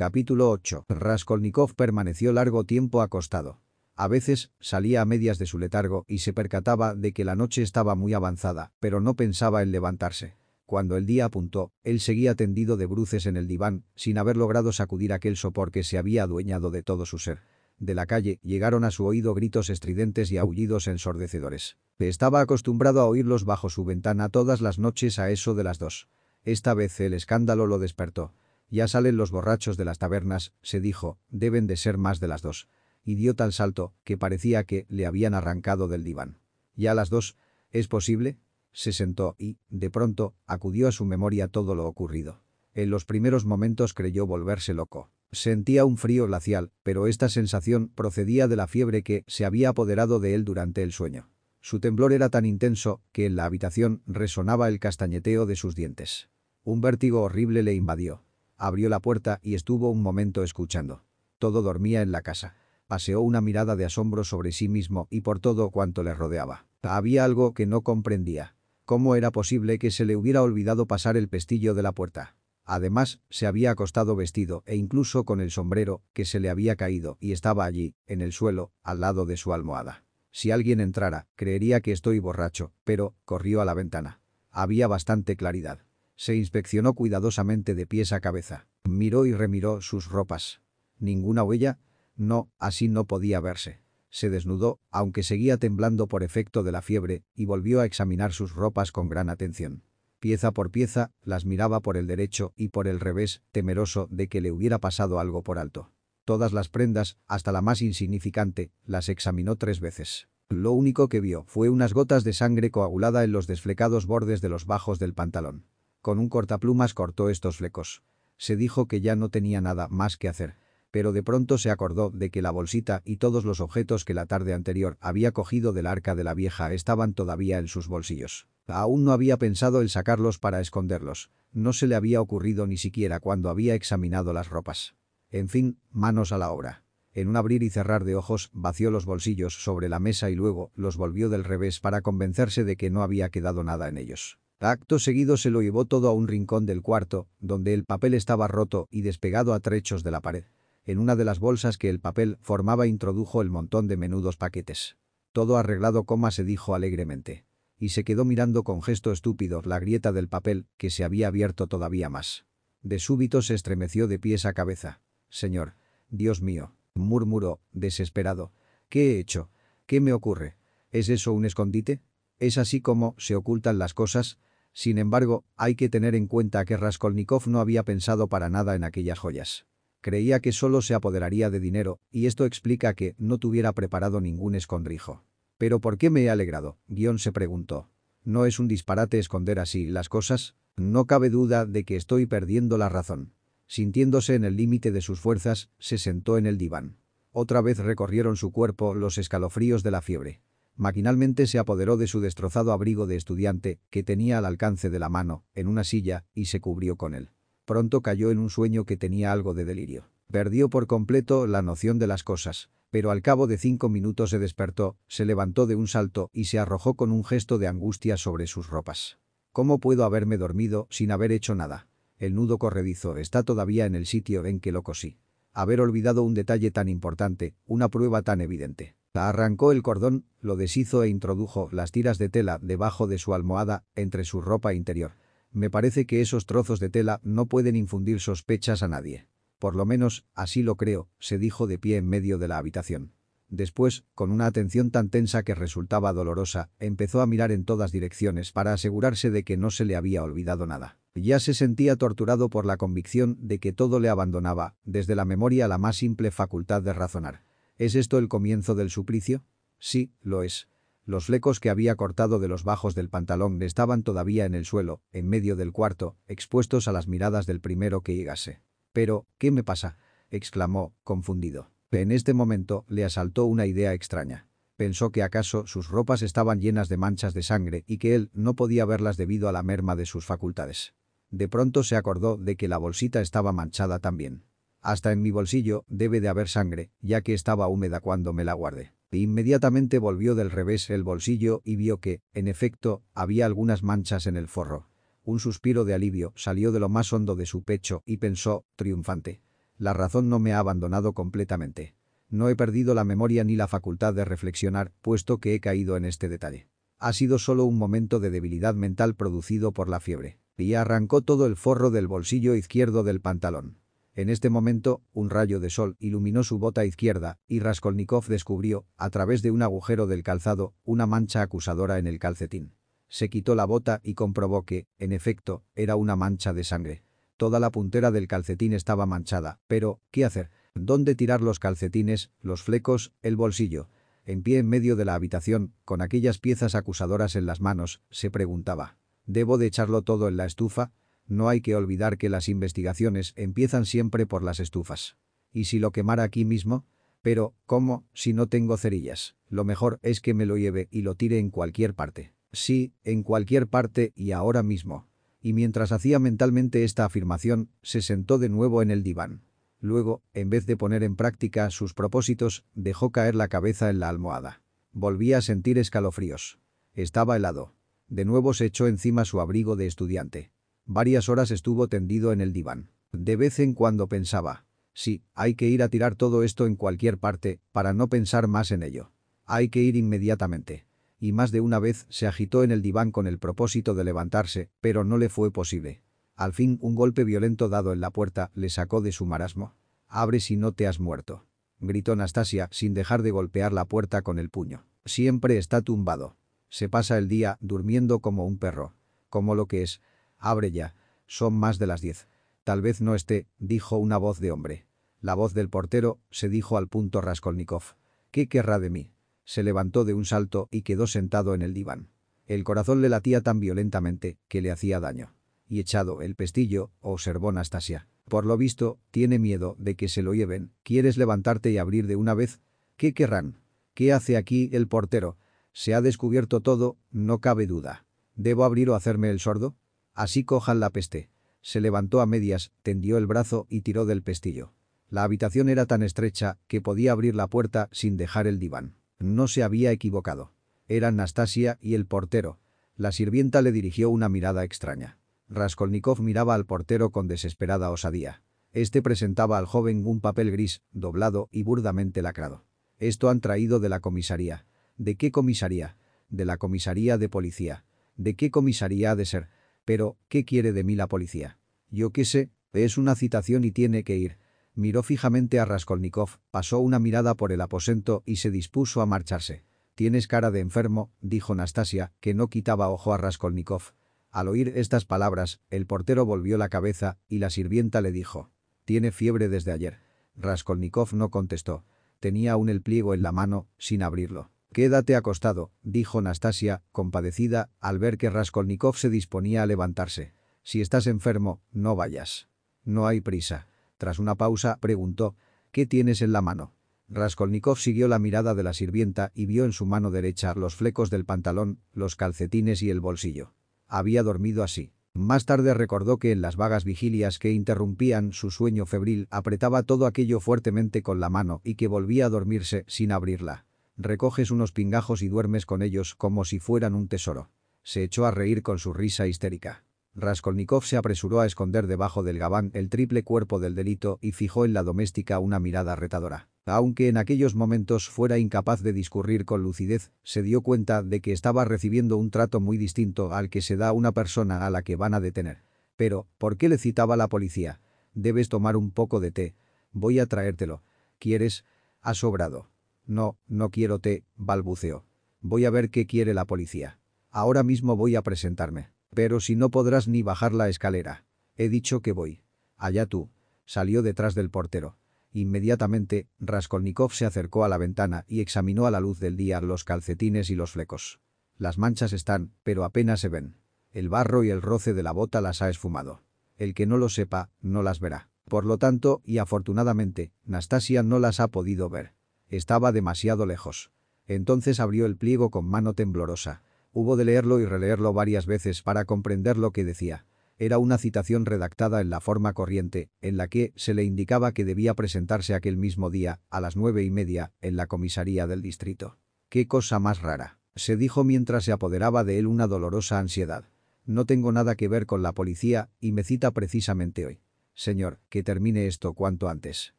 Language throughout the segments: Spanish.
Capítulo 8. Raskolnikov permaneció largo tiempo acostado. A veces, salía a medias de su letargo y se percataba de que la noche estaba muy avanzada, pero no pensaba en levantarse. Cuando el día apuntó, él seguía tendido de bruces en el diván, sin haber logrado sacudir aquel sopor que se había adueñado de todo su ser. De la calle llegaron a su oído gritos estridentes y aullidos ensordecedores. Estaba acostumbrado a oírlos bajo su ventana todas las noches a eso de las dos. Esta vez el escándalo lo despertó. Ya salen los borrachos de las tabernas, se dijo, deben de ser más de las dos y dio tal salto que parecía que le habían arrancado del diván. ¿Ya las dos? ¿Es posible? Se sentó y, de pronto, acudió a su memoria todo lo ocurrido. En los primeros momentos creyó volverse loco. Sentía un frío glacial, pero esta sensación procedía de la fiebre que se había apoderado de él durante el sueño. Su temblor era tan intenso que en la habitación resonaba el castañeteo de sus dientes. Un vértigo horrible le invadió. Abrió la puerta y estuvo un momento escuchando. Todo dormía en la casa paseó una mirada de asombro sobre sí mismo y por todo cuanto le rodeaba. Había algo que no comprendía. ¿Cómo era posible que se le hubiera olvidado pasar el pestillo de la puerta? Además, se había acostado vestido e incluso con el sombrero que se le había caído y estaba allí, en el suelo, al lado de su almohada. Si alguien entrara, creería que estoy borracho, pero corrió a la ventana. Había bastante claridad. Se inspeccionó cuidadosamente de pies a cabeza. Miró y remiró sus ropas. Ninguna huella, no, así no podía verse. Se desnudó, aunque seguía temblando por efecto de la fiebre, y volvió a examinar sus ropas con gran atención. Pieza por pieza, las miraba por el derecho y por el revés, temeroso de que le hubiera pasado algo por alto. Todas las prendas, hasta la más insignificante, las examinó tres veces. Lo único que vio fue unas gotas de sangre coagulada en los desflecados bordes de los bajos del pantalón. Con un cortaplumas cortó estos flecos. Se dijo que ya no tenía nada más que hacer pero de pronto se acordó de que la bolsita y todos los objetos que la tarde anterior había cogido del arca de la vieja estaban todavía en sus bolsillos. Aún no había pensado en sacarlos para esconderlos. No se le había ocurrido ni siquiera cuando había examinado las ropas. En fin, manos a la obra. En un abrir y cerrar de ojos, vació los bolsillos sobre la mesa y luego los volvió del revés para convencerse de que no había quedado nada en ellos. Acto seguido se lo llevó todo a un rincón del cuarto, donde el papel estaba roto y despegado a trechos de la pared. En una de las bolsas que el papel formaba introdujo el montón de menudos paquetes. Todo arreglado coma se dijo alegremente. Y se quedó mirando con gesto estúpido la grieta del papel que se había abierto todavía más. De súbito se estremeció de pies a cabeza. Señor. Dios mío. Murmuró, desesperado. ¿Qué he hecho? ¿Qué me ocurre? ¿Es eso un escondite? ¿Es así como se ocultan las cosas? Sin embargo, hay que tener en cuenta que Raskolnikov no había pensado para nada en aquellas joyas. Creía que solo se apoderaría de dinero, y esto explica que no tuviera preparado ningún escondrijo. ¿Pero por qué me he alegrado? Guión se preguntó. ¿No es un disparate esconder así las cosas? No cabe duda de que estoy perdiendo la razón. Sintiéndose en el límite de sus fuerzas, se sentó en el diván. Otra vez recorrieron su cuerpo los escalofríos de la fiebre. Maquinalmente se apoderó de su destrozado abrigo de estudiante, que tenía al alcance de la mano, en una silla, y se cubrió con él. Pronto cayó en un sueño que tenía algo de delirio. Perdió por completo la noción de las cosas, pero al cabo de cinco minutos se despertó, se levantó de un salto y se arrojó con un gesto de angustia sobre sus ropas. ¿Cómo puedo haberme dormido sin haber hecho nada? El nudo corredizo está todavía en el sitio en que lo cosí. Haber olvidado un detalle tan importante, una prueba tan evidente. Arrancó el cordón, lo deshizo e introdujo las tiras de tela debajo de su almohada, entre su ropa interior. Me parece que esos trozos de tela no pueden infundir sospechas a nadie. Por lo menos, así lo creo, se dijo de pie en medio de la habitación. Después, con una atención tan tensa que resultaba dolorosa, empezó a mirar en todas direcciones para asegurarse de que no se le había olvidado nada. Ya se sentía torturado por la convicción de que todo le abandonaba, desde la memoria a la más simple facultad de razonar. ¿Es esto el comienzo del suplicio? Sí, lo es. Los flecos que había cortado de los bajos del pantalón estaban todavía en el suelo, en medio del cuarto, expuestos a las miradas del primero que llegase. «Pero, ¿qué me pasa?» exclamó, confundido. En este momento le asaltó una idea extraña. Pensó que acaso sus ropas estaban llenas de manchas de sangre y que él no podía verlas debido a la merma de sus facultades. De pronto se acordó de que la bolsita estaba manchada también. Hasta en mi bolsillo debe de haber sangre, ya que estaba húmeda cuando me la guardé. Inmediatamente volvió del revés el bolsillo y vio que, en efecto, había algunas manchas en el forro. Un suspiro de alivio salió de lo más hondo de su pecho y pensó, triunfante. La razón no me ha abandonado completamente. No he perdido la memoria ni la facultad de reflexionar, puesto que he caído en este detalle. Ha sido solo un momento de debilidad mental producido por la fiebre. Y arrancó todo el forro del bolsillo izquierdo del pantalón. En este momento, un rayo de sol iluminó su bota izquierda, y Raskolnikov descubrió, a través de un agujero del calzado, una mancha acusadora en el calcetín. Se quitó la bota y comprobó que, en efecto, era una mancha de sangre. Toda la puntera del calcetín estaba manchada, pero, ¿qué hacer? ¿Dónde tirar los calcetines, los flecos, el bolsillo? En pie en medio de la habitación, con aquellas piezas acusadoras en las manos, se preguntaba. ¿Debo de echarlo todo en la estufa? No hay que olvidar que las investigaciones empiezan siempre por las estufas. ¿Y si lo quemara aquí mismo? Pero, ¿cómo, si no tengo cerillas? Lo mejor es que me lo lleve y lo tire en cualquier parte. Sí, en cualquier parte y ahora mismo y mientras hacía mentalmente esta afirmación, se sentó de nuevo en el diván. Luego, en vez de poner en práctica sus propósitos, dejó caer la cabeza en la almohada. Volvía a sentir escalofríos. Estaba helado. De nuevo se echó encima su abrigo de estudiante. Varias horas estuvo tendido en el diván. De vez en cuando pensaba, sí, hay que ir a tirar todo esto en cualquier parte, para no pensar más en ello. Hay que ir inmediatamente y más de una vez se agitó en el diván con el propósito de levantarse, pero no le fue posible. Al fin un golpe violento dado en la puerta le sacó de su marasmo. «Abre si no te has muerto», gritó Nastasia sin dejar de golpear la puerta con el puño. «Siempre está tumbado. Se pasa el día durmiendo como un perro. Como lo que es. Abre ya. Son más de las diez». «Tal vez no esté», dijo una voz de hombre. La voz del portero se dijo al punto Raskolnikov. «¿Qué querrá de mí?» se levantó de un salto y quedó sentado en el diván. El corazón le latía tan violentamente que le hacía daño. Y echado el pestillo, observó Nastasia. Por lo visto, tiene miedo de que se lo lleven. ¿Quieres levantarte y abrir de una vez? ¿Qué querrán? ¿Qué hace aquí el portero? Se ha descubierto todo, no cabe duda. ¿Debo abrir o hacerme el sordo? Así cojan la peste. Se levantó a medias, tendió el brazo y tiró del pestillo. La habitación era tan estrecha que podía abrir la puerta sin dejar el diván. No se había equivocado. Eran Nastasia y el portero. La sirvienta le dirigió una mirada extraña. Raskolnikov miraba al portero con desesperada osadía. Este presentaba al joven un papel gris, doblado y burdamente lacrado. Esto han traído de la comisaría. ¿De qué comisaría? De la comisaría de policía. ¿De qué comisaría ha de ser? Pero, ¿qué quiere de mí la policía? Yo qué sé, es una citación y tiene que ir. Miró fijamente a Raskolnikov, pasó una mirada por el aposento y se dispuso a marcharse. «Tienes cara de enfermo», dijo Nastasia, que no quitaba ojo a Raskolnikov. Al oír estas palabras, el portero volvió la cabeza y la sirvienta le dijo. «Tiene fiebre desde ayer». Raskolnikov no contestó. Tenía aún el pliego en la mano, sin abrirlo. «Quédate acostado», dijo Nastasia, compadecida, al ver que Raskolnikov se disponía a levantarse. «Si estás enfermo, no vayas. No hay prisa». Tras una pausa, preguntó, ¿qué tienes en la mano? Raskolnikov siguió la mirada de la sirvienta y vio en su mano derecha los flecos del pantalón, los calcetines y el bolsillo. Había dormido así. Más tarde recordó que en las vagas vigilias que interrumpían su sueño febril apretaba todo aquello fuertemente con la mano y que volvía a dormirse sin abrirla. Recoges unos pingajos y duermes con ellos como si fueran un tesoro. Se echó a reír con su risa histérica. Raskolnikov se apresuró a esconder debajo del gabán el triple cuerpo del delito y fijó en la doméstica una mirada retadora. Aunque en aquellos momentos fuera incapaz de discurrir con lucidez, se dio cuenta de que estaba recibiendo un trato muy distinto al que se da una persona a la que van a detener. Pero, ¿por qué le citaba la policía? Debes tomar un poco de té. Voy a traértelo. ¿Quieres? Ha sobrado. No, no quiero té, balbuceó. Voy a ver qué quiere la policía. Ahora mismo voy a presentarme. Pero si no podrás ni bajar la escalera. He dicho que voy. Allá tú. Salió detrás del portero. Inmediatamente, Raskolnikov se acercó a la ventana y examinó a la luz del día los calcetines y los flecos. Las manchas están, pero apenas se ven. El barro y el roce de la bota las ha esfumado. El que no lo sepa, no las verá. Por lo tanto, y afortunadamente, Nastasia no las ha podido ver. Estaba demasiado lejos. Entonces abrió el pliego con mano temblorosa. Hubo de leerlo y releerlo varias veces para comprender lo que decía. Era una citación redactada en la forma corriente, en la que se le indicaba que debía presentarse aquel mismo día, a las nueve y media, en la comisaría del distrito. ¡Qué cosa más rara! se dijo mientras se apoderaba de él una dolorosa ansiedad. No tengo nada que ver con la policía y me cita precisamente hoy. Señor, que termine esto cuanto antes.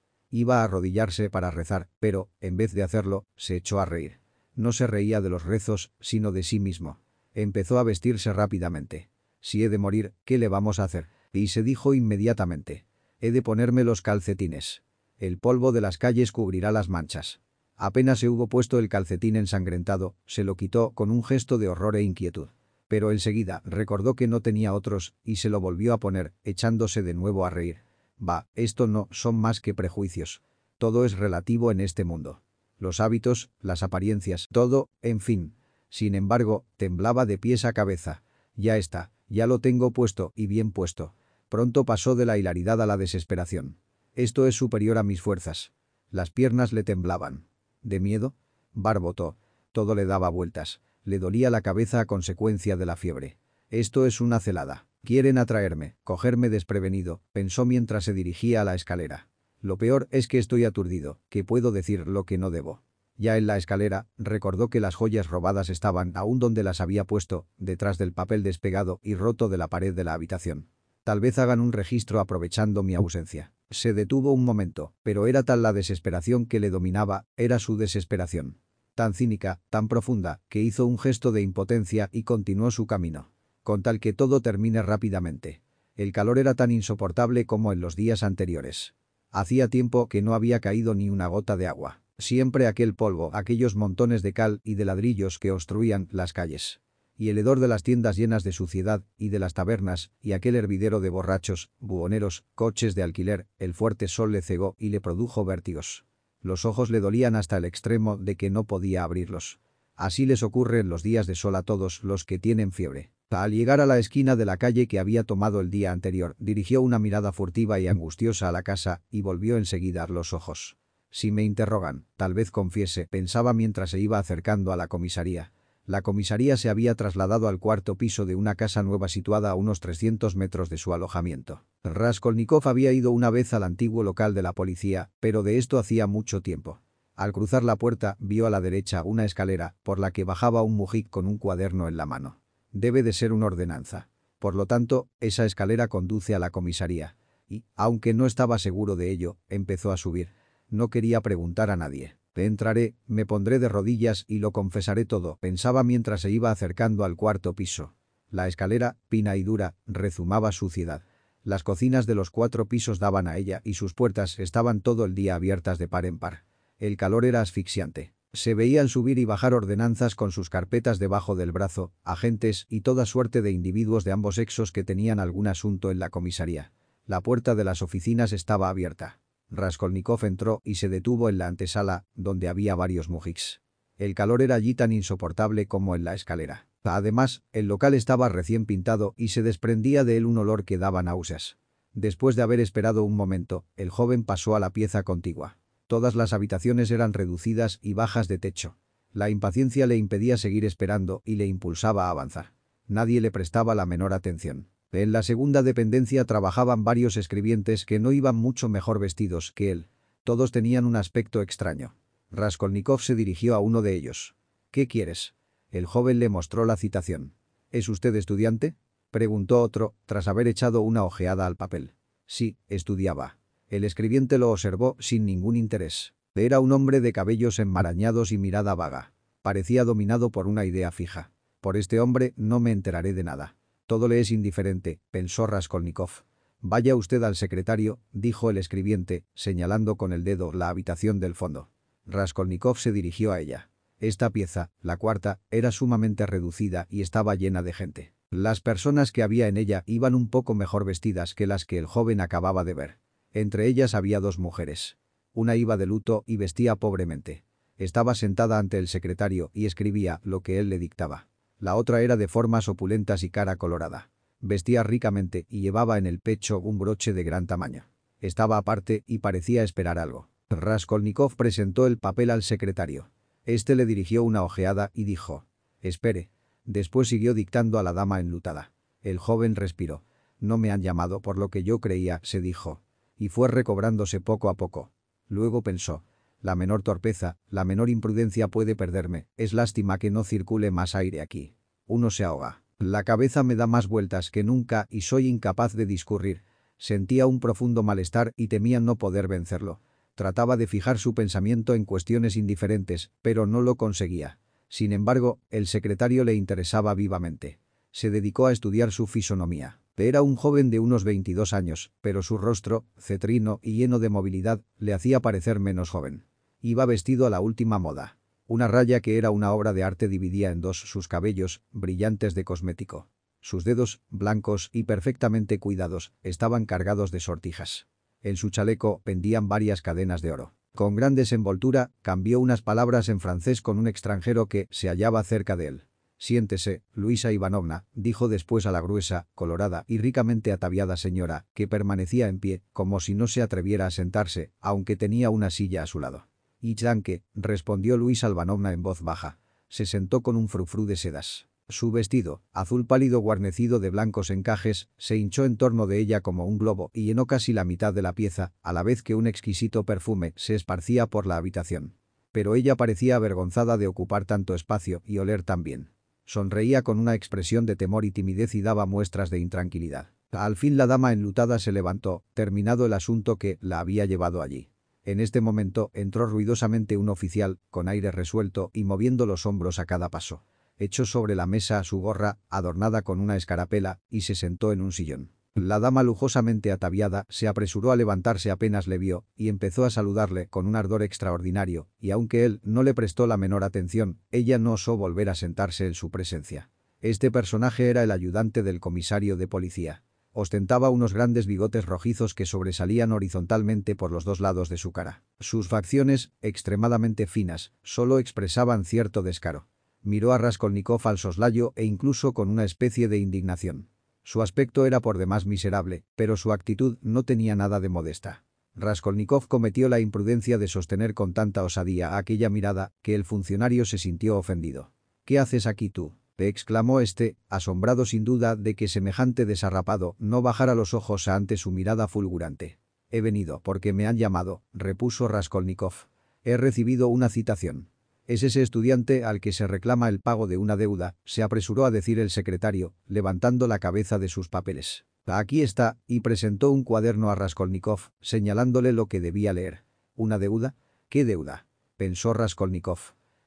Iba a arrodillarse para rezar, pero, en vez de hacerlo, se echó a reír. No se reía de los rezos, sino de sí mismo. Empezó a vestirse rápidamente. Si he de morir, ¿qué le vamos a hacer? Y se dijo inmediatamente. He de ponerme los calcetines. El polvo de las calles cubrirá las manchas. Apenas se hubo puesto el calcetín ensangrentado, se lo quitó con un gesto de horror e inquietud. Pero enseguida recordó que no tenía otros y se lo volvió a poner, echándose de nuevo a reír. Va, esto no son más que prejuicios. Todo es relativo en este mundo. Los hábitos, las apariencias, todo, en fin. Sin embargo, temblaba de pies a cabeza. Ya está, ya lo tengo puesto y bien puesto. Pronto pasó de la hilaridad a la desesperación. Esto es superior a mis fuerzas. Las piernas le temblaban. ¿De miedo? Barbotó. Todo le daba vueltas. Le dolía la cabeza a consecuencia de la fiebre. Esto es una celada. Quieren atraerme, cogerme desprevenido, pensó mientras se dirigía a la escalera. Lo peor es que estoy aturdido, que puedo decir lo que no debo. Ya en la escalera, recordó que las joyas robadas estaban aún donde las había puesto, detrás del papel despegado y roto de la pared de la habitación. Tal vez hagan un registro aprovechando mi ausencia. Se detuvo un momento, pero era tal la desesperación que le dominaba, era su desesperación. Tan cínica, tan profunda, que hizo un gesto de impotencia y continuó su camino con tal que todo termine rápidamente. El calor era tan insoportable como en los días anteriores. Hacía tiempo que no había caído ni una gota de agua. Siempre aquel polvo, aquellos montones de cal y de ladrillos que obstruían las calles. Y el hedor de las tiendas llenas de suciedad y de las tabernas y aquel hervidero de borrachos, buhoneros, coches de alquiler, el fuerte sol le cegó y le produjo vértigos. Los ojos le dolían hasta el extremo de que no podía abrirlos. Así les ocurre en los días de sol a todos los que tienen fiebre. Al llegar a la esquina de la calle que había tomado el día anterior, dirigió una mirada furtiva y angustiosa a la casa y volvió enseguida los ojos. Si me interrogan, tal vez confiese, pensaba mientras se iba acercando a la comisaría. La comisaría se había trasladado al cuarto piso de una casa nueva situada a unos 300 metros de su alojamiento. Raskolnikov había ido una vez al antiguo local de la policía, pero de esto hacía mucho tiempo. Al cruzar la puerta, vio a la derecha una escalera, por la que bajaba un mujik con un cuaderno en la mano. Debe de ser una ordenanza. Por lo tanto, esa escalera conduce a la comisaría. Y, aunque no estaba seguro de ello, empezó a subir. No quería preguntar a nadie. Entraré, me pondré de rodillas y lo confesaré todo, pensaba mientras se iba acercando al cuarto piso. La escalera, pina y dura, rezumaba suciedad. Las cocinas de los cuatro pisos daban a ella y sus puertas estaban todo el día abiertas de par en par. El calor era asfixiante. Se veían subir y bajar ordenanzas con sus carpetas debajo del brazo, agentes y toda suerte de individuos de ambos sexos que tenían algún asunto en la comisaría. La puerta de las oficinas estaba abierta. Raskolnikov entró y se detuvo en la antesala, donde había varios mujiks. El calor era allí tan insoportable como en la escalera. Además, el local estaba recién pintado y se desprendía de él un olor que daba náuseas. Después de haber esperado un momento, el joven pasó a la pieza contigua. Todas las habitaciones eran reducidas y bajas de techo. La impaciencia le impedía seguir esperando y le impulsaba a avanzar. Nadie le prestaba la menor atención. En la segunda dependencia trabajaban varios escribientes que no iban mucho mejor vestidos que él. Todos tenían un aspecto extraño. Raskolnikov se dirigió a uno de ellos. ¿Qué quieres? El joven le mostró la citación. ¿Es usted estudiante? Preguntó otro, tras haber echado una ojeada al papel. Sí, estudiaba. El escribiente lo observó sin ningún interés. Era un hombre de cabellos enmarañados y mirada vaga. Parecía dominado por una idea fija. Por este hombre no me enteraré de nada. Todo le es indiferente, pensó Raskolnikov. Vaya usted al secretario, dijo el escribiente, señalando con el dedo la habitación del fondo. Raskolnikov se dirigió a ella. Esta pieza, la cuarta, era sumamente reducida y estaba llena de gente. Las personas que había en ella iban un poco mejor vestidas que las que el joven acababa de ver. Entre ellas había dos mujeres. Una iba de luto y vestía pobremente. Estaba sentada ante el secretario y escribía lo que él le dictaba. La otra era de formas opulentas y cara colorada. Vestía ricamente y llevaba en el pecho un broche de gran tamaño. Estaba aparte y parecía esperar algo. Raskolnikov presentó el papel al secretario. Este le dirigió una ojeada y dijo, «Espere». Después siguió dictando a la dama enlutada. El joven respiró. «No me han llamado por lo que yo creía», se dijo y fue recobrándose poco a poco. Luego pensó, la menor torpeza, la menor imprudencia puede perderme, es lástima que no circule más aire aquí. Uno se ahoga. La cabeza me da más vueltas que nunca y soy incapaz de discurrir. Sentía un profundo malestar y temía no poder vencerlo. Trataba de fijar su pensamiento en cuestiones indiferentes, pero no lo conseguía. Sin embargo, el secretario le interesaba vivamente. Se dedicó a estudiar su fisonomía. Era un joven de unos 22 años, pero su rostro, cetrino y lleno de movilidad, le hacía parecer menos joven. Iba vestido a la última moda. Una raya que era una obra de arte dividía en dos sus cabellos, brillantes de cosmético. Sus dedos, blancos y perfectamente cuidados, estaban cargados de sortijas. En su chaleco pendían varias cadenas de oro. Con gran desenvoltura, cambió unas palabras en francés con un extranjero que se hallaba cerca de él. Siéntese, Luisa Ivanovna, dijo después a la gruesa, colorada y ricamente ataviada señora, que permanecía en pie, como si no se atreviera a sentarse, aunque tenía una silla a su lado. «Y respondió Luisa Ivanovna en voz baja. Se sentó con un frufru de sedas. Su vestido, azul pálido guarnecido de blancos encajes, se hinchó en torno de ella como un globo y llenó casi la mitad de la pieza, a la vez que un exquisito perfume se esparcía por la habitación. Pero ella parecía avergonzada de ocupar tanto espacio y oler tan bien. Sonreía con una expresión de temor y timidez y daba muestras de intranquilidad. Al fin la dama enlutada se levantó, terminado el asunto que la había llevado allí. En este momento entró ruidosamente un oficial, con aire resuelto y moviendo los hombros a cada paso echó sobre la mesa su gorra, adornada con una escarapela, y se sentó en un sillón. La dama lujosamente ataviada se apresuró a levantarse apenas le vio y empezó a saludarle con un ardor extraordinario, y aunque él no le prestó la menor atención, ella no osó volver a sentarse en su presencia. Este personaje era el ayudante del comisario de policía. Ostentaba unos grandes bigotes rojizos que sobresalían horizontalmente por los dos lados de su cara. Sus facciones, extremadamente finas, solo expresaban cierto descaro. Miró a Raskolnikov al soslayo e incluso con una especie de indignación. Su aspecto era por demás miserable, pero su actitud no tenía nada de modesta. Raskolnikov cometió la imprudencia de sostener con tanta osadía aquella mirada que el funcionario se sintió ofendido. «¿Qué haces aquí tú?» exclamó este, asombrado sin duda de que semejante desarrapado no bajara los ojos ante su mirada fulgurante. «He venido porque me han llamado», repuso Raskolnikov. «He recibido una citación. Es ese estudiante al que se reclama el pago de una deuda, se apresuró a decir el secretario, levantando la cabeza de sus papeles. Aquí está, y presentó un cuaderno a Raskolnikov, señalándole lo que debía leer. ¿Una deuda? ¿Qué deuda? Pensó Raskolnikov.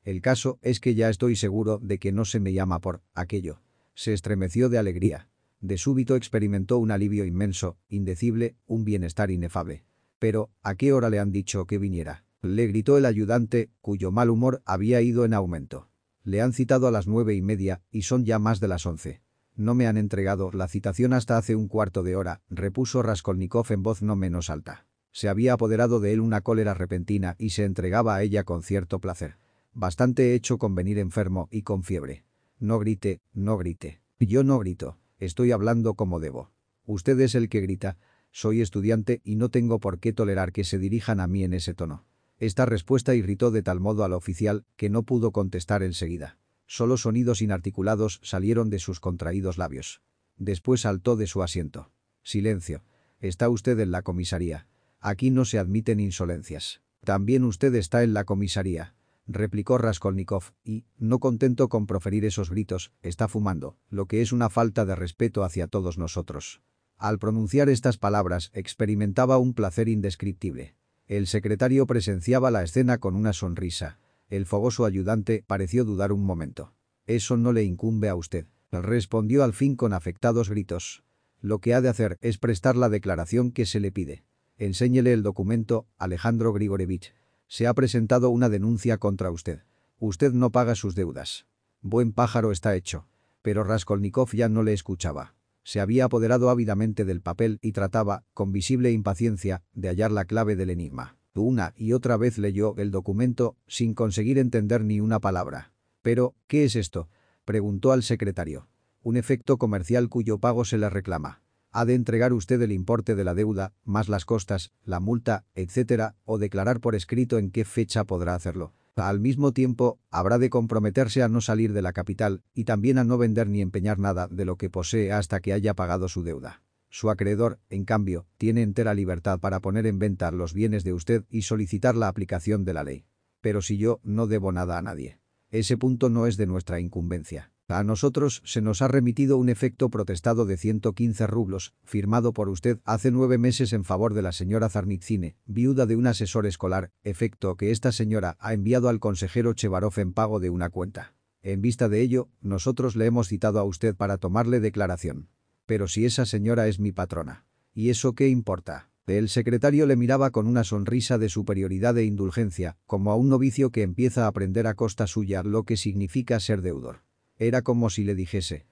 El caso es que ya estoy seguro de que no se me llama por aquello. Se estremeció de alegría. De súbito experimentó un alivio inmenso, indecible, un bienestar inefable. Pero, ¿a qué hora le han dicho que viniera? Le gritó el ayudante, cuyo mal humor había ido en aumento. Le han citado a las nueve y media, y son ya más de las once. No me han entregado la citación hasta hace un cuarto de hora, repuso Raskolnikov en voz no menos alta. Se había apoderado de él una cólera repentina y se entregaba a ella con cierto placer. Bastante he hecho con venir enfermo y con fiebre. No grite, no grite. Yo no grito. Estoy hablando como debo. Usted es el que grita. Soy estudiante y no tengo por qué tolerar que se dirijan a mí en ese tono. Esta respuesta irritó de tal modo al oficial que no pudo contestar enseguida. Solo sonidos inarticulados salieron de sus contraídos labios. Después saltó de su asiento. Silencio. Está usted en la comisaría. Aquí no se admiten insolencias. También usted está en la comisaría. Replicó Raskolnikov, y, no contento con proferir esos gritos, está fumando, lo que es una falta de respeto hacia todos nosotros. Al pronunciar estas palabras experimentaba un placer indescriptible. El secretario presenciaba la escena con una sonrisa. El fogoso ayudante pareció dudar un momento. «Eso no le incumbe a usted», respondió al fin con afectados gritos. «Lo que ha de hacer es prestar la declaración que se le pide. Enséñele el documento, Alejandro Grigorevich. Se ha presentado una denuncia contra usted. Usted no paga sus deudas. Buen pájaro está hecho». Pero Raskolnikov ya no le escuchaba. Se había apoderado ávidamente del papel y trataba, con visible impaciencia, de hallar la clave del enigma. Una y otra vez leyó el documento, sin conseguir entender ni una palabra. «Pero, ¿qué es esto?» preguntó al secretario. «Un efecto comercial cuyo pago se le reclama. Ha de entregar usted el importe de la deuda, más las costas, la multa, etc., o declarar por escrito en qué fecha podrá hacerlo. Al mismo tiempo, habrá de comprometerse a no salir de la capital y también a no vender ni empeñar nada de lo que posee hasta que haya pagado su deuda. Su acreedor, en cambio, tiene entera libertad para poner en venta los bienes de usted y solicitar la aplicación de la ley. Pero si yo no debo nada a nadie. Ese punto no es de nuestra incumbencia. A nosotros se nos ha remitido un efecto protestado de 115 rublos, firmado por usted hace nueve meses en favor de la señora Zarnitzine, viuda de un asesor escolar, efecto que esta señora ha enviado al consejero Chevarov en pago de una cuenta. En vista de ello, nosotros le hemos citado a usted para tomarle declaración. Pero si esa señora es mi patrona. ¿Y eso qué importa? El secretario le miraba con una sonrisa de superioridad e indulgencia, como a un novicio que empieza a aprender a costa suya lo que significa ser deudor. Era como si le dijese.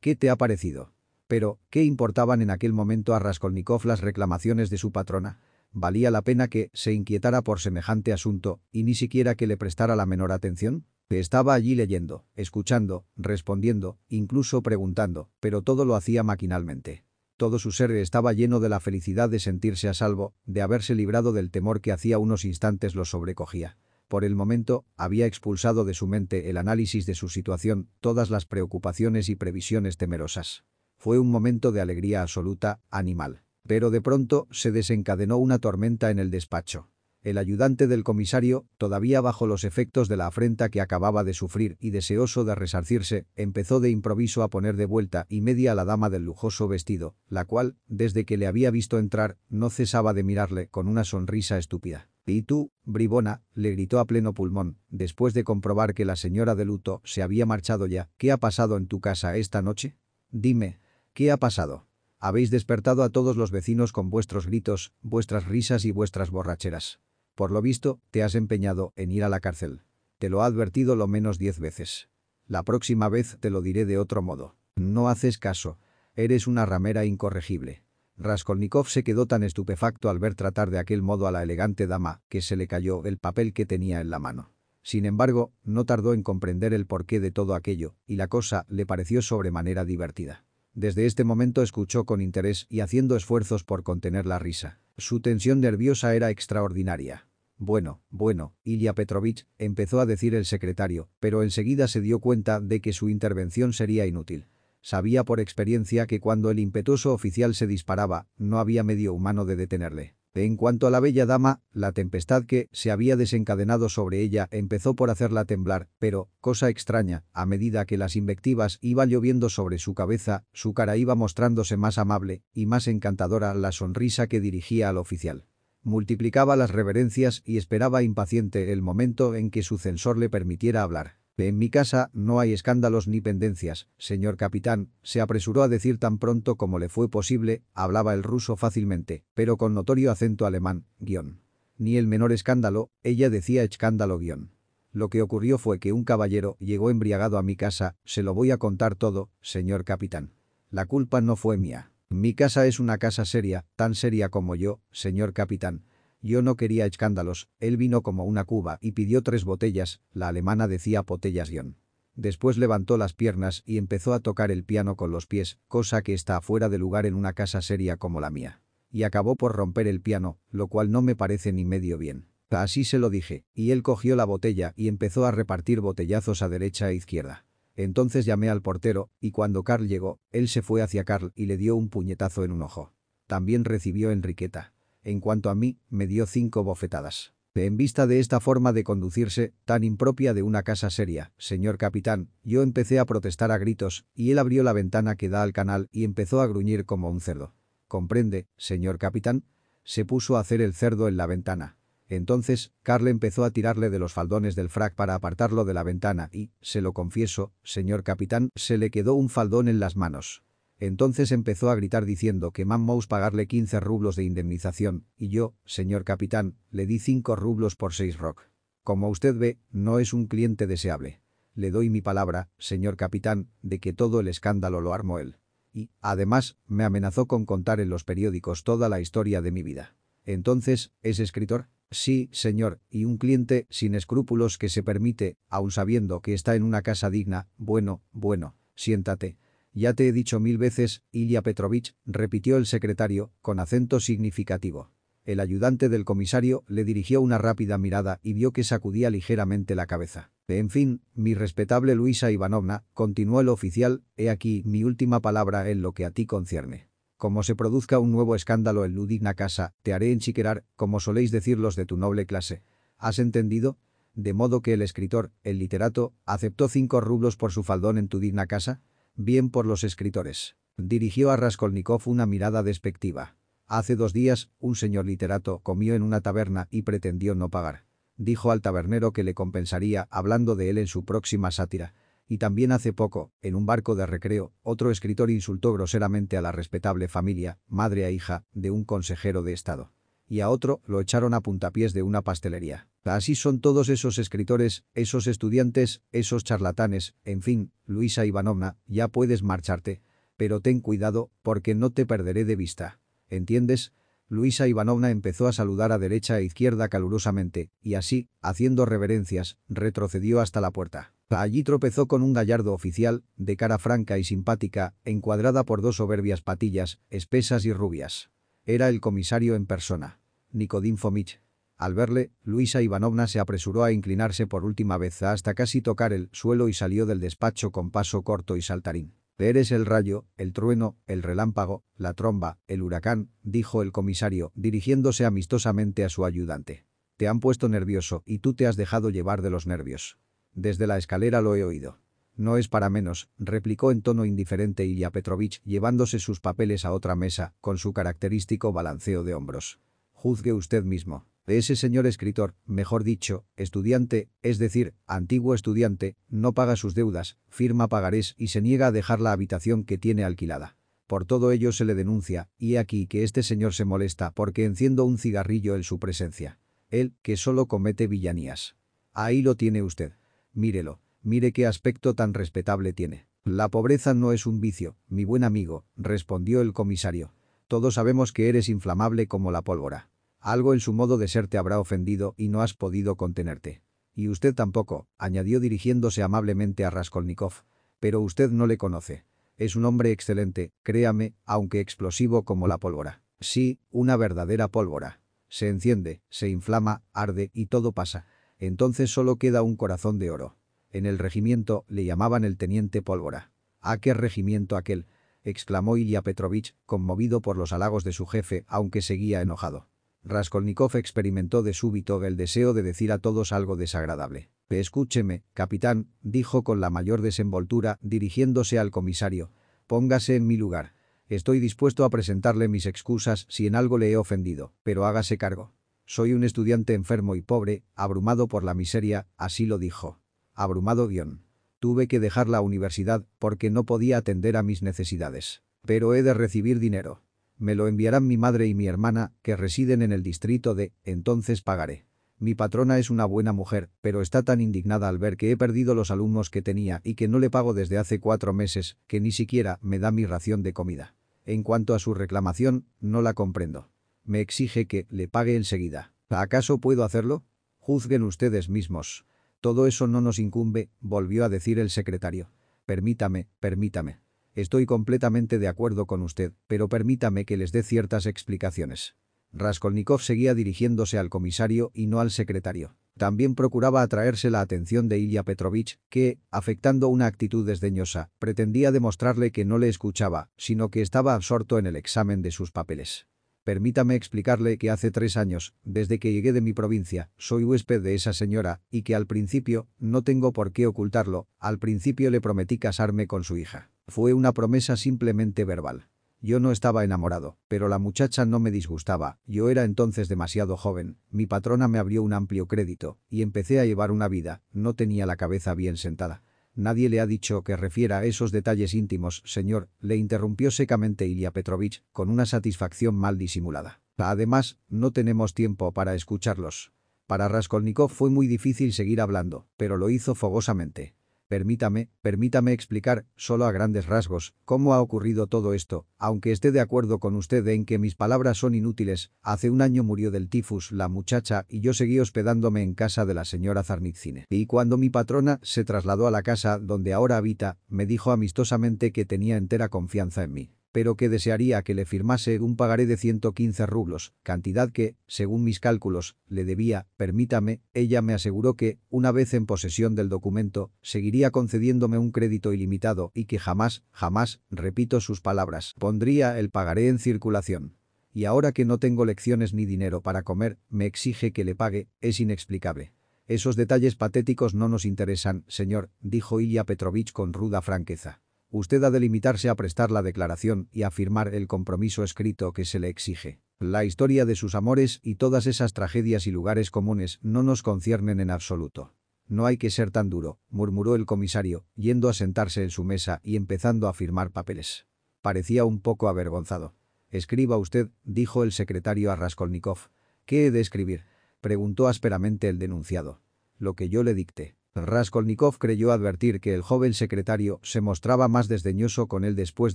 ¿Qué te ha parecido? Pero, ¿qué importaban en aquel momento a Raskolnikov las reclamaciones de su patrona? ¿Valía la pena que se inquietara por semejante asunto y ni siquiera que le prestara la menor atención? Estaba allí leyendo, escuchando, respondiendo, incluso preguntando, pero todo lo hacía maquinalmente. Todo su ser estaba lleno de la felicidad de sentirse a salvo, de haberse librado del temor que hacía unos instantes lo sobrecogía. Por el momento, había expulsado de su mente el análisis de su situación, todas las preocupaciones y previsiones temerosas. Fue un momento de alegría absoluta, animal. Pero de pronto se desencadenó una tormenta en el despacho. El ayudante del comisario, todavía bajo los efectos de la afrenta que acababa de sufrir y deseoso de resarcirse, empezó de improviso a poner de vuelta y media a la dama del lujoso vestido, la cual, desde que le había visto entrar, no cesaba de mirarle con una sonrisa estúpida. «¿Y tú, bribona?» le gritó a pleno pulmón, después de comprobar que la señora de luto se había marchado ya. «¿Qué ha pasado en tu casa esta noche? Dime, ¿qué ha pasado?» Habéis despertado a todos los vecinos con vuestros gritos, vuestras risas y vuestras borracheras. Por lo visto, te has empeñado en ir a la cárcel. Te lo ha advertido lo menos diez veces. La próxima vez te lo diré de otro modo. No haces caso. Eres una ramera incorregible. Raskolnikov se quedó tan estupefacto al ver tratar de aquel modo a la elegante dama que se le cayó el papel que tenía en la mano. Sin embargo, no tardó en comprender el porqué de todo aquello, y la cosa le pareció sobremanera divertida. Desde este momento escuchó con interés y haciendo esfuerzos por contener la risa. Su tensión nerviosa era extraordinaria. Bueno, bueno, Ilya Petrovich, empezó a decir el secretario, pero enseguida se dio cuenta de que su intervención sería inútil. Sabía por experiencia que cuando el impetuoso oficial se disparaba, no había medio humano de detenerle. En cuanto a la bella dama, la tempestad que se había desencadenado sobre ella empezó por hacerla temblar, pero, cosa extraña, a medida que las invectivas iban lloviendo sobre su cabeza, su cara iba mostrándose más amable y más encantadora la sonrisa que dirigía al oficial. Multiplicaba las reverencias y esperaba impaciente el momento en que su censor le permitiera hablar. En mi casa no hay escándalos ni pendencias, señor capitán, se apresuró a decir tan pronto como le fue posible, hablaba el ruso fácilmente, pero con notorio acento alemán, guion. Ni el menor escándalo, ella decía escándalo guion. Lo que ocurrió fue que un caballero llegó embriagado a mi casa, se lo voy a contar todo, señor capitán. La culpa no fue mía. Mi casa es una casa seria, tan seria como yo, señor capitán. Yo no quería escándalos, él vino como una cuba y pidió tres botellas, la alemana decía botellas guion. Después levantó las piernas y empezó a tocar el piano con los pies, cosa que está fuera de lugar en una casa seria como la mía. Y acabó por romper el piano, lo cual no me parece ni medio bien. Así se lo dije, y él cogió la botella y empezó a repartir botellazos a derecha e izquierda. Entonces llamé al portero, y cuando Carl llegó, él se fue hacia Carl y le dio un puñetazo en un ojo. También recibió Enriqueta. En cuanto a mí, me dio cinco bofetadas. En vista de esta forma de conducirse, tan impropia de una casa seria, señor capitán, yo empecé a protestar a gritos, y él abrió la ventana que da al canal y empezó a gruñir como un cerdo. ¿Comprende, señor capitán? Se puso a hacer el cerdo en la ventana. Entonces, Carl empezó a tirarle de los faldones del frac para apartarlo de la ventana y, se lo confieso, señor capitán, se le quedó un faldón en las manos. Entonces empezó a gritar diciendo que Mammous pagarle 15 rublos de indemnización, y yo, señor capitán, le di 5 rublos por 6 rock. Como usted ve, no es un cliente deseable. Le doy mi palabra, señor capitán, de que todo el escándalo lo armó él. Y, además, me amenazó con contar en los periódicos toda la historia de mi vida. Entonces, ¿es escritor? Sí, señor, y un cliente sin escrúpulos que se permite, aun sabiendo que está en una casa digna, bueno, bueno, siéntate, ya te he dicho mil veces, Ilya Petrovich, repitió el secretario, con acento significativo. El ayudante del comisario le dirigió una rápida mirada y vio que sacudía ligeramente la cabeza. En fin, mi respetable Luisa Ivanovna, continuó el oficial, he aquí mi última palabra en lo que a ti concierne. Como se produzca un nuevo escándalo en Ludigna casa, te haré enchiquerar, como soléis decir los de tu noble clase. ¿Has entendido? De modo que el escritor, el literato, aceptó cinco rublos por su faldón en tu digna casa? Bien por los escritores. Dirigió a Raskolnikov una mirada despectiva. Hace dos días, un señor literato comió en una taberna y pretendió no pagar. Dijo al tabernero que le compensaría hablando de él en su próxima sátira. Y también hace poco, en un barco de recreo, otro escritor insultó groseramente a la respetable familia, madre e hija, de un consejero de Estado. Y a otro lo echaron a puntapiés de una pastelería. Así son todos esos escritores, esos estudiantes, esos charlatanes, en fin, Luisa Ivanovna, ya puedes marcharte. Pero ten cuidado, porque no te perderé de vista. ¿Entiendes? Luisa Ivanovna empezó a saludar a derecha e izquierda calurosamente, y así, haciendo reverencias, retrocedió hasta la puerta. Allí tropezó con un gallardo oficial, de cara franca y simpática, encuadrada por dos soberbias patillas, espesas y rubias. Era el comisario en persona. Nicodim Fomich. Al verle, Luisa Ivanovna se apresuró a inclinarse por última vez hasta casi tocar el suelo y salió del despacho con paso corto y saltarín. Eres el rayo, el trueno, el relámpago, la tromba, el huracán, dijo el comisario, dirigiéndose amistosamente a su ayudante. Te han puesto nervioso y tú te has dejado llevar de los nervios. Desde la escalera lo he oído. No es para menos, replicó en tono indiferente Ilya Petrovich, llevándose sus papeles a otra mesa, con su característico balanceo de hombros. Juzgue usted mismo. Ese señor escritor, mejor dicho, estudiante, es decir, antiguo estudiante, no paga sus deudas, firma pagarés y se niega a dejar la habitación que tiene alquilada. Por todo ello se le denuncia, y aquí que este señor se molesta porque enciendo un cigarrillo en su presencia. Él, que solo comete villanías. Ahí lo tiene usted. Mírelo, mire qué aspecto tan respetable tiene. La pobreza no es un vicio, mi buen amigo, respondió el comisario. Todos sabemos que eres inflamable como la pólvora. Algo en su modo de ser te habrá ofendido y no has podido contenerte. Y usted tampoco, añadió dirigiéndose amablemente a Raskolnikov. Pero usted no le conoce. Es un hombre excelente, créame, aunque explosivo como la pólvora. Sí, una verdadera pólvora. Se enciende, se inflama, arde y todo pasa. Entonces solo queda un corazón de oro. En el regimiento le llamaban el teniente pólvora. ¿A qué regimiento aquel? exclamó Ilya Petrovich, conmovido por los halagos de su jefe, aunque seguía enojado. Raskolnikov experimentó de súbito el deseo de decir a todos algo desagradable. Escúcheme, capitán, dijo con la mayor desenvoltura, dirigiéndose al comisario. Póngase en mi lugar. Estoy dispuesto a presentarle mis excusas si en algo le he ofendido, pero hágase cargo. Soy un estudiante enfermo y pobre, abrumado por la miseria, así lo dijo. Abrumado guion. Tuve que dejar la universidad porque no podía atender a mis necesidades. Pero he de recibir dinero. Me lo enviarán mi madre y mi hermana, que residen en el distrito de, entonces pagaré. Mi patrona es una buena mujer, pero está tan indignada al ver que he perdido los alumnos que tenía y que no le pago desde hace cuatro meses, que ni siquiera me da mi ración de comida. En cuanto a su reclamación, no la comprendo. Me exige que le pague enseguida. ¿Acaso puedo hacerlo? Juzguen ustedes mismos. Todo eso no nos incumbe, volvió a decir el secretario. Permítame, permítame. Estoy completamente de acuerdo con usted, pero permítame que les dé ciertas explicaciones. Raskolnikov seguía dirigiéndose al comisario y no al secretario. También procuraba atraerse la atención de Ilya Petrovich, que, afectando una actitud desdeñosa, pretendía demostrarle que no le escuchaba, sino que estaba absorto en el examen de sus papeles. Permítame explicarle que hace tres años, desde que llegué de mi provincia, soy huésped de esa señora, y que al principio, no tengo por qué ocultarlo, al principio le prometí casarme con su hija. Fue una promesa simplemente verbal. Yo no estaba enamorado, pero la muchacha no me disgustaba, yo era entonces demasiado joven, mi patrona me abrió un amplio crédito, y empecé a llevar una vida, no tenía la cabeza bien sentada. Nadie le ha dicho que refiera esos detalles íntimos, señor, le interrumpió secamente Ilya Petrovich, con una satisfacción mal disimulada. Además, no tenemos tiempo para escucharlos. Para Raskolnikov fue muy difícil seguir hablando, pero lo hizo fogosamente. Permítame, permítame explicar, solo a grandes rasgos, cómo ha ocurrido todo esto, aunque esté de acuerdo con usted en que mis palabras son inútiles, hace un año murió del tifus la muchacha y yo seguí hospedándome en casa de la señora Zarnitzine. Y cuando mi patrona se trasladó a la casa donde ahora habita, me dijo amistosamente que tenía entera confianza en mí pero que desearía que le firmase un pagaré de 115 rublos, cantidad que, según mis cálculos, le debía, permítame, ella me aseguró que, una vez en posesión del documento, seguiría concediéndome un crédito ilimitado y que jamás, jamás, repito sus palabras, pondría el pagaré en circulación. Y ahora que no tengo lecciones ni dinero para comer, me exige que le pague, es inexplicable. Esos detalles patéticos no nos interesan, señor, dijo Ilya Petrovich con ruda franqueza. Usted ha de limitarse a prestar la declaración y a firmar el compromiso escrito que se le exige. La historia de sus amores y todas esas tragedias y lugares comunes no nos conciernen en absoluto. No hay que ser tan duro, murmuró el comisario, yendo a sentarse en su mesa y empezando a firmar papeles. Parecía un poco avergonzado. Escriba usted, dijo el secretario a Raskolnikov. ¿Qué he de escribir? preguntó ásperamente el denunciado. Lo que yo le dicte. Raskolnikov creyó advertir que el joven secretario se mostraba más desdeñoso con él después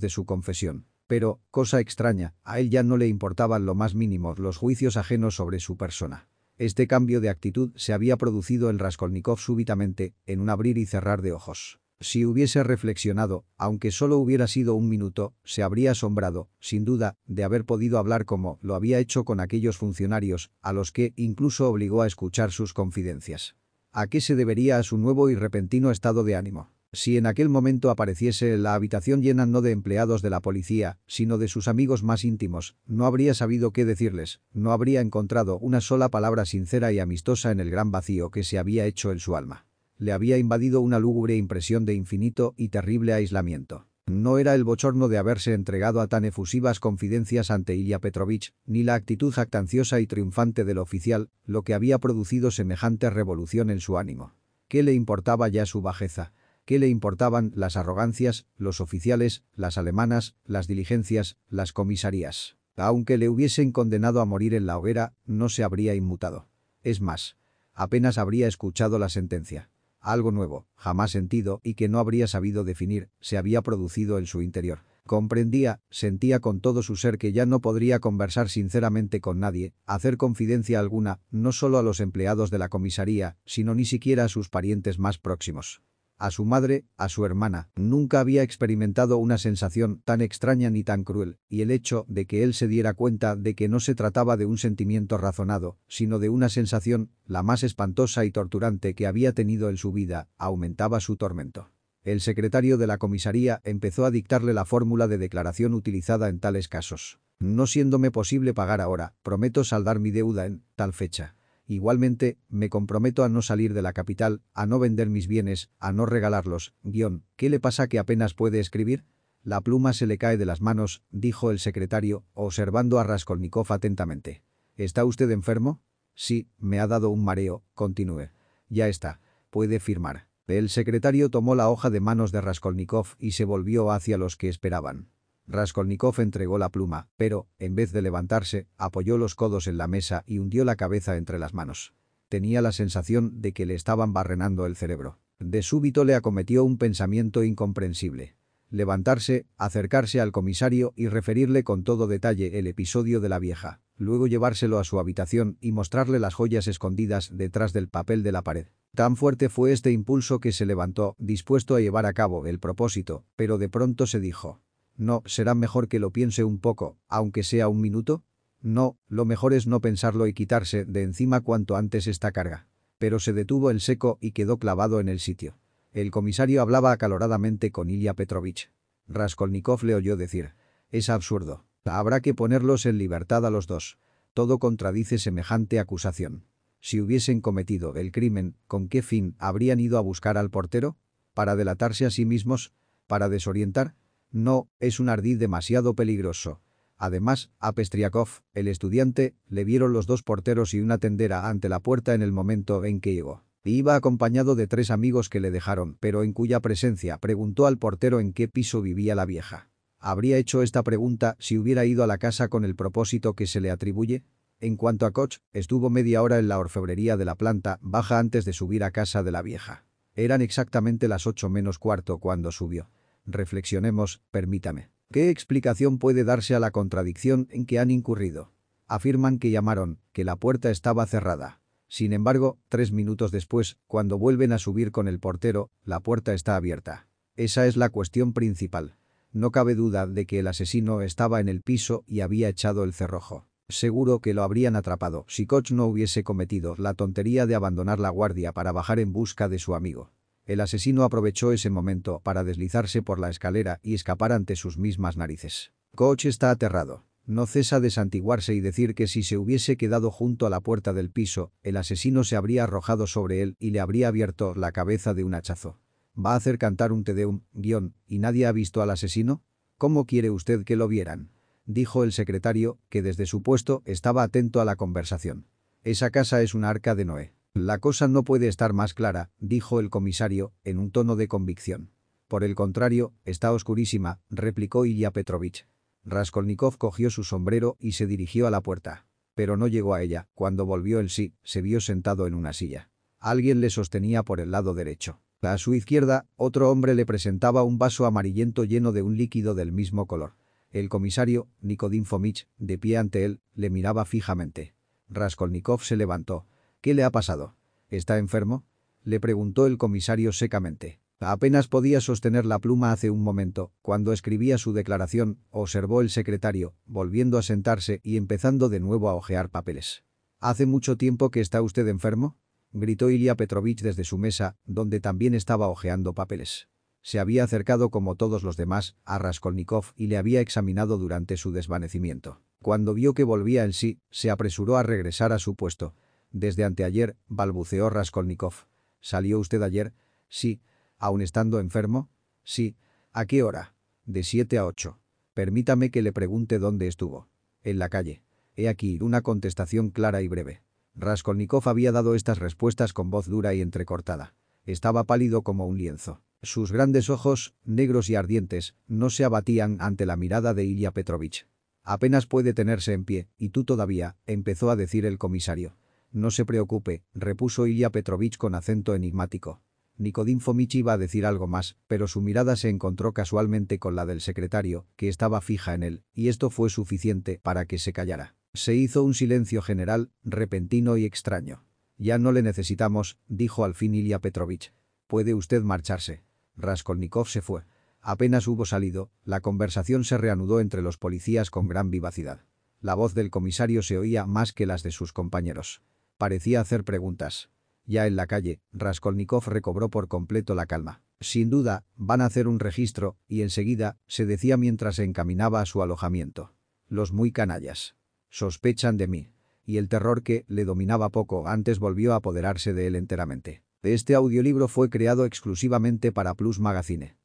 de su confesión. Pero, cosa extraña, a él ya no le importaban lo más mínimo los juicios ajenos sobre su persona. Este cambio de actitud se había producido en Raskolnikov súbitamente, en un abrir y cerrar de ojos. Si hubiese reflexionado, aunque solo hubiera sido un minuto, se habría asombrado, sin duda, de haber podido hablar como lo había hecho con aquellos funcionarios, a los que incluso obligó a escuchar sus confidencias. ¿A qué se debería a su nuevo y repentino estado de ánimo? Si en aquel momento apareciese la habitación llena no de empleados de la policía, sino de sus amigos más íntimos, no habría sabido qué decirles, no habría encontrado una sola palabra sincera y amistosa en el gran vacío que se había hecho en su alma le había invadido una lúgubre impresión de infinito y terrible aislamiento. No era el bochorno de haberse entregado a tan efusivas confidencias ante Ilya Petrovich, ni la actitud jactanciosa y triunfante del oficial, lo que había producido semejante revolución en su ánimo. ¿Qué le importaba ya su bajeza? ¿Qué le importaban las arrogancias, los oficiales, las alemanas, las diligencias, las comisarías? Aunque le hubiesen condenado a morir en la hoguera, no se habría inmutado. Es más, apenas habría escuchado la sentencia. Algo nuevo, jamás sentido y que no habría sabido definir, se había producido en su interior. Comprendía, sentía con todo su ser que ya no podría conversar sinceramente con nadie, hacer confidencia alguna, no solo a los empleados de la comisaría, sino ni siquiera a sus parientes más próximos a su madre, a su hermana. Nunca había experimentado una sensación tan extraña ni tan cruel, y el hecho de que él se diera cuenta de que no se trataba de un sentimiento razonado, sino de una sensación, la más espantosa y torturante que había tenido en su vida, aumentaba su tormento. El secretario de la comisaría empezó a dictarle la fórmula de declaración utilizada en tales casos. No siéndome posible pagar ahora, prometo saldar mi deuda en tal fecha. Igualmente, me comprometo a no salir de la capital, a no vender mis bienes, a no regalarlos. Guión, ¿qué le pasa que apenas puede escribir? La pluma se le cae de las manos, dijo el secretario, observando a Raskolnikov atentamente. ¿Está usted enfermo? Sí, me ha dado un mareo, continúe. Ya está. Puede firmar. El secretario tomó la hoja de manos de Raskolnikov y se volvió hacia los que esperaban. Raskolnikov entregó la pluma, pero, en vez de levantarse, apoyó los codos en la mesa y hundió la cabeza entre las manos. Tenía la sensación de que le estaban barrenando el cerebro. De súbito le acometió un pensamiento incomprensible. Levantarse, acercarse al comisario y referirle con todo detalle el episodio de la vieja, luego llevárselo a su habitación y mostrarle las joyas escondidas detrás del papel de la pared. Tan fuerte fue este impulso que se levantó, dispuesto a llevar a cabo el propósito, pero de pronto se dijo, no, será mejor que lo piense un poco, aunque sea un minuto. No, lo mejor es no pensarlo y quitarse de encima cuanto antes esta carga. Pero se detuvo el seco y quedó clavado en el sitio. El comisario hablaba acaloradamente con Ilya Petrovich. Raskolnikov le oyó decir. Es absurdo. Habrá que ponerlos en libertad a los dos. Todo contradice semejante acusación. Si hubiesen cometido el crimen, ¿con qué fin habrían ido a buscar al portero? ¿Para delatarse a sí mismos? ¿Para desorientar? No, es un ardid demasiado peligroso. Además, a Pestriakov, el estudiante, le vieron los dos porteros y una tendera ante la puerta en el momento en que llegó. Iba acompañado de tres amigos que le dejaron, pero en cuya presencia preguntó al portero en qué piso vivía la vieja. ¿Habría hecho esta pregunta si hubiera ido a la casa con el propósito que se le atribuye? En cuanto a Koch, estuvo media hora en la orfebrería de la planta baja antes de subir a casa de la vieja. Eran exactamente las ocho menos cuarto cuando subió. Reflexionemos, permítame. ¿Qué explicación puede darse a la contradicción en que han incurrido? Afirman que llamaron, que la puerta estaba cerrada. Sin embargo, tres minutos después, cuando vuelven a subir con el portero, la puerta está abierta. Esa es la cuestión principal. No cabe duda de que el asesino estaba en el piso y había echado el cerrojo. Seguro que lo habrían atrapado si Koch no hubiese cometido la tontería de abandonar la guardia para bajar en busca de su amigo. El asesino aprovechó ese momento para deslizarse por la escalera y escapar ante sus mismas narices. Koch está aterrado. No cesa de santiguarse y decir que si se hubiese quedado junto a la puerta del piso, el asesino se habría arrojado sobre él y le habría abierto la cabeza de un hachazo. ¿Va a hacer cantar un tedeum, guion, y nadie ha visto al asesino? ¿Cómo quiere usted que lo vieran? Dijo el secretario, que desde su puesto estaba atento a la conversación. Esa casa es un arca de Noé. La cosa no puede estar más clara, dijo el comisario, en un tono de convicción. Por el contrario, está oscurísima, replicó Ilya Petrovich. Raskolnikov cogió su sombrero y se dirigió a la puerta. Pero no llegó a ella, cuando volvió el sí, se vio sentado en una silla. Alguien le sostenía por el lado derecho. A su izquierda, otro hombre le presentaba un vaso amarillento lleno de un líquido del mismo color. El comisario, Nikodim Fomich, de pie ante él, le miraba fijamente. Raskolnikov se levantó. ¿Qué le ha pasado? ¿Está enfermo? Le preguntó el comisario secamente. Apenas podía sostener la pluma hace un momento, cuando escribía su declaración, observó el secretario, volviendo a sentarse y empezando de nuevo a hojear papeles. ¿Hace mucho tiempo que está usted enfermo? gritó Ilya Petrovich desde su mesa, donde también estaba hojeando papeles. Se había acercado como todos los demás a Raskolnikov y le había examinado durante su desvanecimiento. Cuando vio que volvía en sí, se apresuró a regresar a su puesto. Desde anteayer, balbuceó Raskolnikov. ¿Salió usted ayer? Sí. ¿Aún estando enfermo? Sí. ¿A qué hora? De siete a ocho. Permítame que le pregunte dónde estuvo. En la calle. He aquí una contestación clara y breve. Raskolnikov había dado estas respuestas con voz dura y entrecortada. Estaba pálido como un lienzo. Sus grandes ojos, negros y ardientes, no se abatían ante la mirada de Ilya Petrovich. Apenas puede tenerse en pie, y tú todavía, empezó a decir el comisario. No se preocupe, repuso Ilya Petrovich con acento enigmático. Nicodim Fomich iba a decir algo más, pero su mirada se encontró casualmente con la del secretario, que estaba fija en él, y esto fue suficiente para que se callara. Se hizo un silencio general, repentino y extraño. «Ya no le necesitamos», dijo al fin Ilya Petrovich. «Puede usted marcharse». Raskolnikov se fue. Apenas hubo salido, la conversación se reanudó entre los policías con gran vivacidad. La voz del comisario se oía más que las de sus compañeros. Parecía hacer preguntas. Ya en la calle, Raskolnikov recobró por completo la calma. Sin duda, van a hacer un registro, y enseguida, se decía mientras se encaminaba a su alojamiento. Los muy canallas. Sospechan de mí. Y el terror que le dominaba poco antes volvió a apoderarse de él enteramente. Este audiolibro fue creado exclusivamente para Plus Magazine.